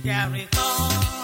Carry on.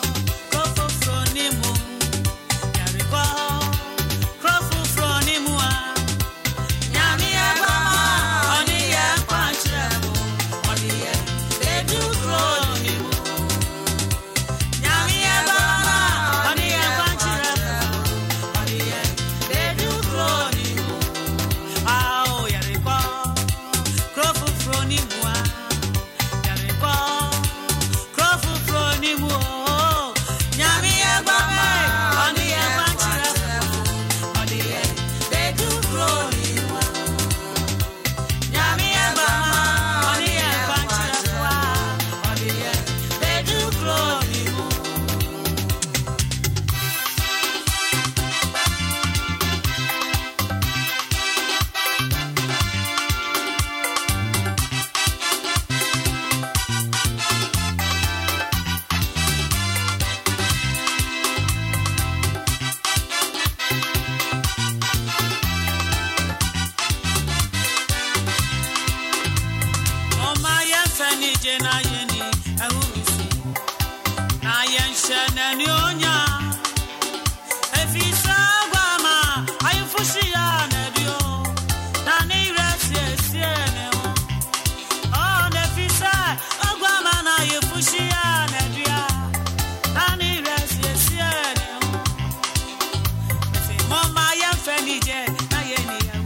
Jẹ